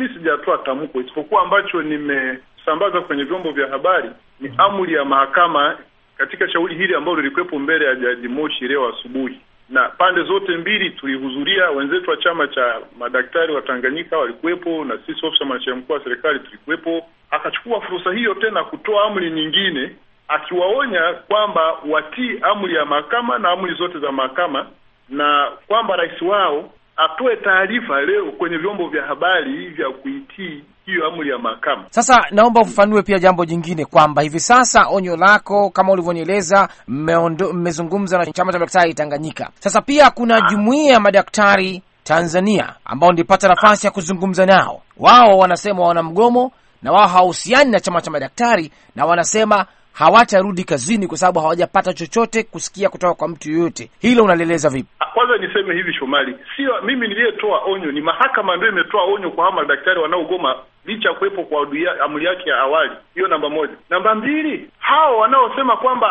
mimi sijatoa tamko, isipokuwa ambacho nimesambaza kwenye vyombo vya habari ni amri ya mahakama katika shauri hili ambalo lilikuwepo mbele ya Jaji Moshi leo asubuhi, na pande zote mbili tulihudhuria. Wenzetu wa chama cha madaktari wa Tanganyika walikuwepo na sisi ofisa mwanasheria mkuu wa serikali tulikuwepo. Akachukua fursa hiyo tena kutoa amri nyingine akiwaonya kwamba watii amri ya mahakama na amri zote za mahakama, na kwamba rais wao atoe taarifa leo kwenye vyombo vya habari vya kuitii hiyo amri ya mahakama. Sasa naomba ufafanue pia jambo jingine kwamba hivi sasa onyo lako kama ulivyonieleza, mmezungumza na chama cha madaktari Tanganyika. Sasa pia kuna jumuiya ya madaktari Tanzania ambao ndipata nafasi ya kuzungumza nao. Wao wanasema wana mgomo na wao hawahusiani na chama cha madaktari, na wanasema hawatarudi kazini kwa sababu hawajapata chochote kusikia kutoka kwa mtu yoyote. Hilo unalieleza vipi? Kwanza niseme hivi, Shomali, sio mimi niliyetoa onyo, ni mahakama ndio imetoa onyo kwa hawa madaktari wanaogoma licha ya kuwepo kwa amri yake ya awali. Hiyo namba moja. Namba mbili, hao wanaosema kwamba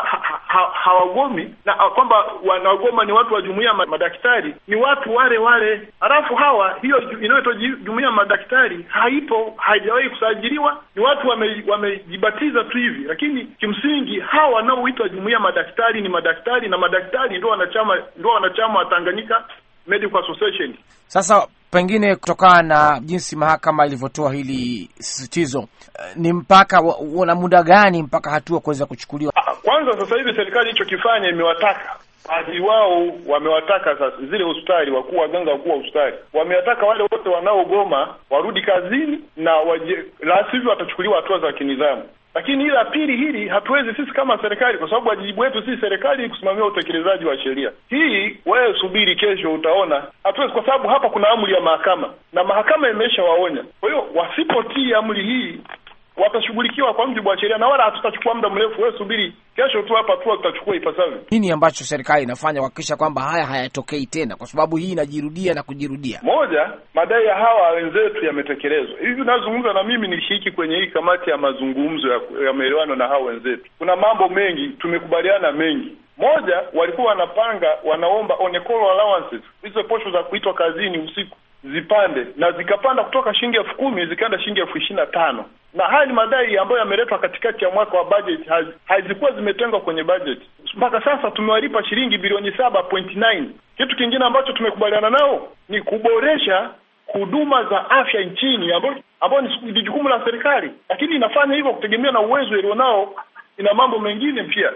ha, ha, hawagomi na kwamba wanagoma ni watu wa jumuiya madaktari ni watu wale wale, halafu hawa hiyo inayoitwa jumuiya madaktari haipo, haijawahi kusajiliwa, ni watu wamejibatiza wame tu hivi, lakini kimsingi hawa wanaoitwa jumuiya madaktari ni madaktari na madaktari ndio wanachama ndio wanachama wa Tanganyika Medical Association. Sasa pengine kutokana na jinsi mahakama ilivyotoa hili sisitizo, ni mpaka una muda gani mpaka hatua kuweza kuchukuliwa? Kwanza sasa hivi serikali ilichokifanya imewataka baadhi wao, wamewataka sasa zile hospitali, wakuu waganga, wakuu wa hospitali wamewataka wale wote wanaogoma warudi kazini na waje, la sivyo watachukuliwa hatua za kinidhamu. Lakini ila la pili hili hatuwezi sisi kama serikali, kwa sababu wajibu wetu sisi serikali ni kusimamia utekelezaji wa sheria hii. Wewe subiri, kesho utaona. Hatuwezi, kwa sababu hapa kuna amri ya mahakama na mahakama imeshawaonya. Kwa hiyo wasipotii amri hii watashughulikiwa kwa mujibu wa sheria, na wala hatutachukua muda mrefu. Wewe subiri, kesho tu hapa tu tutachukua ipasavyo. Nini ambacho serikali inafanya kuhakikisha kwamba haya hayatokei tena, kwa sababu hii inajirudia na kujirudia? Moja, madai ya hawa wenzetu yametekelezwa. Hivi unazungumza na mimi nilishiriki kwenye hii kamati ya mazungumzo ya, ya maelewano na hawa wenzetu. Kuna mambo mengi tumekubaliana mengi moja, walikuwa wanapanga wanaomba on call allowances, hizo posho za kuitwa kazini usiku zipande na zikapanda kutoka shilingi elfu kumi zikaenda shilingi elfu ishirini na tano na haya ni madai ambayo yameletwa katikati ya mwaka wa bajeti, hazikuwa zimetengwa kwenye bajeti. Mpaka sasa tumewalipa shilingi bilioni saba point nine. Kitu kingine ambacho tumekubaliana nao ni kuboresha huduma za afya nchini, ambayo ni jukumu la serikali, lakini inafanya hivyo kutegemea na uwezo ilionao, ina mambo mengine pia